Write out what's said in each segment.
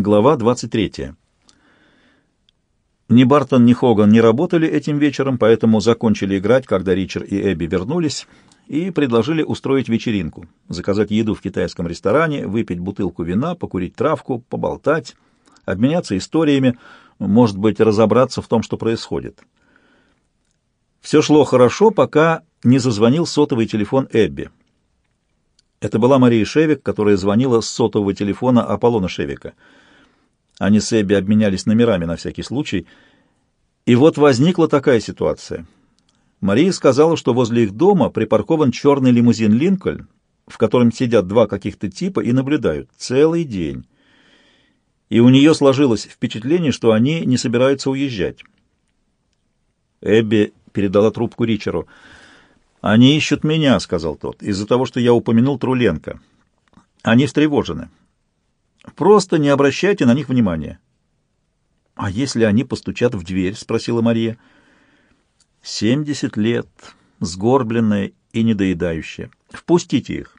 Глава 23. Ни Бартон, ни Хоган не работали этим вечером, поэтому закончили играть, когда Ричард и Эбби вернулись, и предложили устроить вечеринку, заказать еду в китайском ресторане, выпить бутылку вина, покурить травку, поболтать, обменяться историями, может быть, разобраться в том, что происходит. Все шло хорошо, пока не зазвонил сотовый телефон Эбби. Это была Мария Шевик, которая звонила с сотового телефона Аполлона Шевика. Они с Эбби обменялись номерами на всякий случай. И вот возникла такая ситуация. Мария сказала, что возле их дома припаркован черный лимузин «Линкольн», в котором сидят два каких-то типа и наблюдают целый день. И у нее сложилось впечатление, что они не собираются уезжать. Эбби передала трубку Ричеру — «Они ищут меня», — сказал тот, — «из-за того, что я упомянул Труленко. Они встревожены. Просто не обращайте на них внимания». «А если они постучат в дверь?» — спросила Мария. «Семьдесят лет, сгорбленная и недоедающая. Впустите их.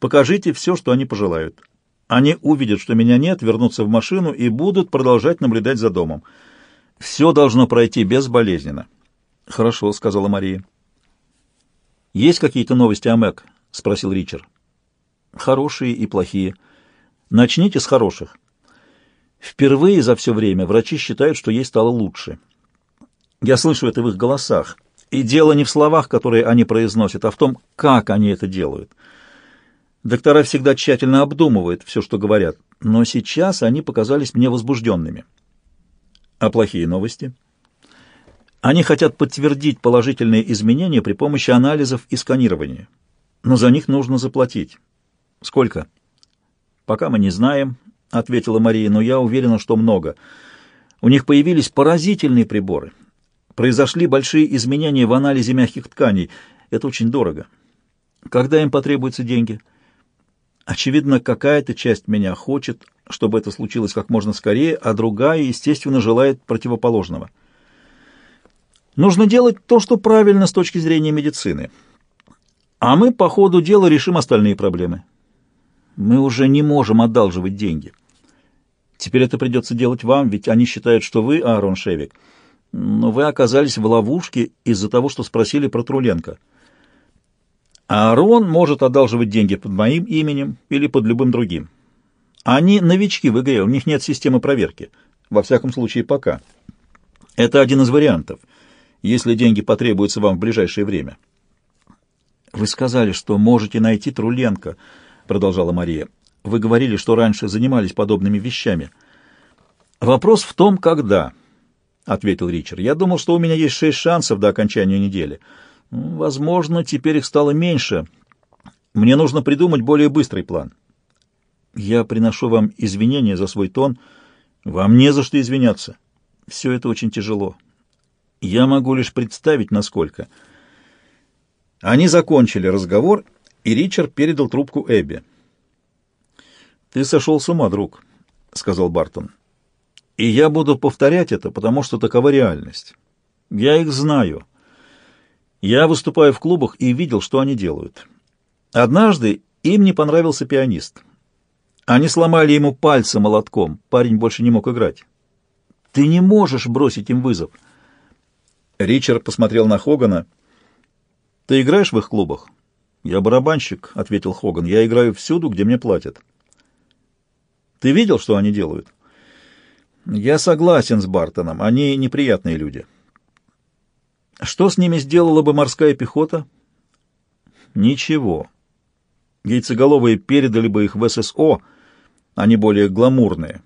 Покажите все, что они пожелают. Они увидят, что меня нет, вернутся в машину и будут продолжать наблюдать за домом. Все должно пройти безболезненно». «Хорошо», — сказала Мария. «Есть какие-то новости о Мэг?» — спросил Ричард. «Хорошие и плохие. Начните с хороших. Впервые за все время врачи считают, что ей стало лучше. Я слышу это в их голосах. И дело не в словах, которые они произносят, а в том, как они это делают. Доктора всегда тщательно обдумывают все, что говорят, но сейчас они показались мне возбужденными. А плохие новости?» Они хотят подтвердить положительные изменения при помощи анализов и сканирования. Но за них нужно заплатить. Сколько? Пока мы не знаем, ответила Мария, но я уверена, что много. У них появились поразительные приборы. Произошли большие изменения в анализе мягких тканей. Это очень дорого. Когда им потребуются деньги? Очевидно, какая-то часть меня хочет, чтобы это случилось как можно скорее, а другая, естественно, желает противоположного. Нужно делать то, что правильно с точки зрения медицины. А мы по ходу дела решим остальные проблемы. Мы уже не можем одалживать деньги. Теперь это придется делать вам, ведь они считают, что вы, Аарон Шевик, но вы оказались в ловушке из-за того, что спросили про Труленко. Аарон может одалживать деньги под моим именем или под любым другим. Они новички в игре, у них нет системы проверки. Во всяком случае, пока. Это один из вариантов если деньги потребуются вам в ближайшее время. «Вы сказали, что можете найти Труленко», — продолжала Мария. «Вы говорили, что раньше занимались подобными вещами». «Вопрос в том, когда», — ответил Ричард. «Я думал, что у меня есть шесть шансов до окончания недели. Возможно, теперь их стало меньше. Мне нужно придумать более быстрый план». «Я приношу вам извинения за свой тон. Вам не за что извиняться. Все это очень тяжело. Я могу лишь представить, насколько. Они закончили разговор, и Ричард передал трубку Эбби. «Ты сошел с ума, друг», — сказал Бартон. «И я буду повторять это, потому что такова реальность. Я их знаю. Я выступаю в клубах и видел, что они делают. Однажды им не понравился пианист. Они сломали ему пальцы молотком, парень больше не мог играть. Ты не можешь бросить им вызов». Ричард посмотрел на Хогана. «Ты играешь в их клубах?» «Я барабанщик», — ответил Хоган. «Я играю всюду, где мне платят». «Ты видел, что они делают?» «Я согласен с Бартоном. Они неприятные люди». «Что с ними сделала бы морская пехота?» «Ничего. Яйцеголовые передали бы их в ССО, они более гламурные.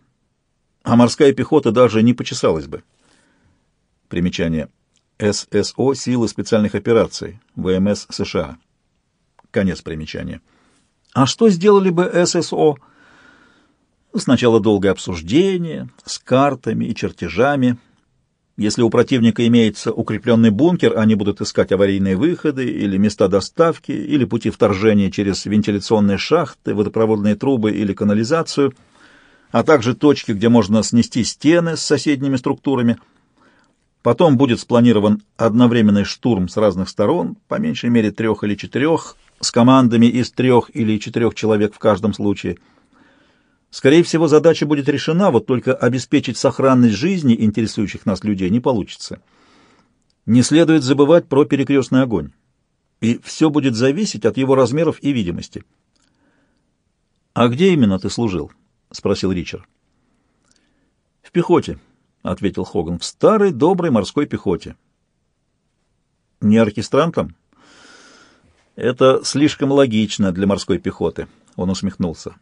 А морская пехота даже не почесалась бы». Примечание. ССО Силы специальных операций ВМС США. Конец примечания. А что сделали бы ССО? Сначала долгое обсуждение с картами и чертежами. Если у противника имеется укрепленный бункер, они будут искать аварийные выходы или места доставки, или пути вторжения через вентиляционные шахты, водопроводные трубы или канализацию, а также точки, где можно снести стены с соседними структурами – Потом будет спланирован одновременный штурм с разных сторон, по меньшей мере трех или четырех, с командами из трех или четырех человек в каждом случае. Скорее всего, задача будет решена, вот только обеспечить сохранность жизни интересующих нас людей не получится. Не следует забывать про перекрестный огонь, и все будет зависеть от его размеров и видимости. «А где именно ты служил?» — спросил Ричард. «В пехоте», — ответил Хоган, — «в старой доброй морской пехоте». «Не оркестрантом?» «Это слишком логично для морской пехоты», — он усмехнулся.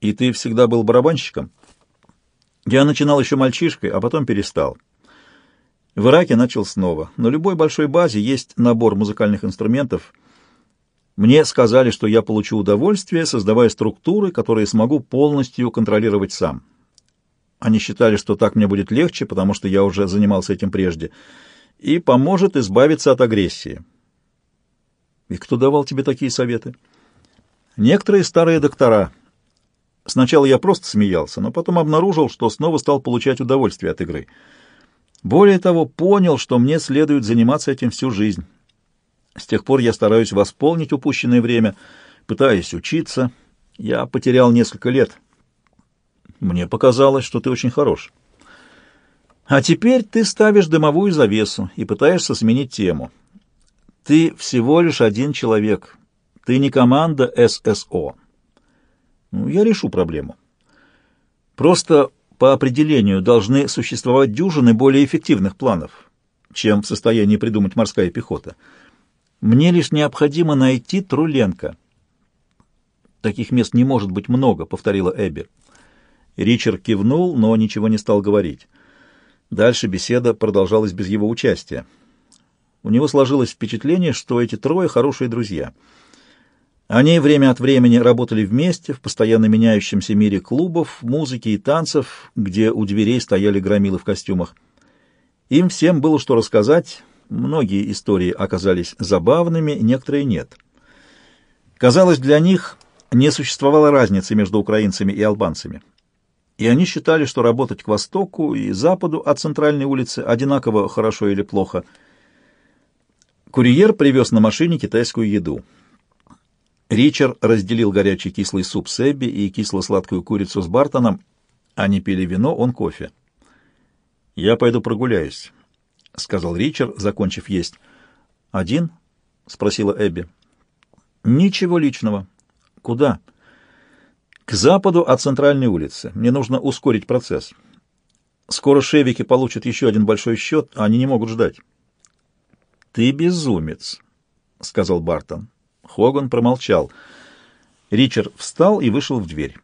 «И ты всегда был барабанщиком?» «Я начинал еще мальчишкой, а потом перестал». В Ираке начал снова. На любой большой базе есть набор музыкальных инструментов. Мне сказали, что я получу удовольствие, создавая структуры, которые смогу полностью контролировать сам. Они считали, что так мне будет легче, потому что я уже занимался этим прежде, и поможет избавиться от агрессии. И кто давал тебе такие советы? Некоторые старые доктора. Сначала я просто смеялся, но потом обнаружил, что снова стал получать удовольствие от игры. Более того, понял, что мне следует заниматься этим всю жизнь. С тех пор я стараюсь восполнить упущенное время, пытаюсь учиться. Я потерял несколько лет. Мне показалось, что ты очень хорош. А теперь ты ставишь дымовую завесу и пытаешься сменить тему. Ты всего лишь один человек. Ты не команда ССО. Ну, я решу проблему. Просто по определению должны существовать дюжины более эффективных планов, чем в состоянии придумать морская пехота. Мне лишь необходимо найти Труленко. Таких мест не может быть много, повторила Эбби. Ричард кивнул, но ничего не стал говорить. Дальше беседа продолжалась без его участия. У него сложилось впечатление, что эти трое хорошие друзья. Они время от времени работали вместе в постоянно меняющемся мире клубов, музыки и танцев, где у дверей стояли громилы в костюмах. Им всем было что рассказать, многие истории оказались забавными, некоторые нет. Казалось, для них не существовало разницы между украинцами и албанцами. И они считали, что работать к востоку и западу от центральной улицы одинаково хорошо или плохо – Курьер привез на машине китайскую еду. Ричард разделил горячий кислый суп с Эбби и кисло-сладкую курицу с Бартоном. Они пили вино, он кофе. «Я пойду прогуляюсь», — сказал Ричард, закончив есть. «Один?» — спросила Эбби. «Ничего личного. Куда?» «К западу от центральной улицы. Мне нужно ускорить процесс. Скоро шевики получат еще один большой счет, а они не могут ждать». «Ты безумец», — сказал Бартон. Хоган промолчал. Ричард встал и вышел в дверь.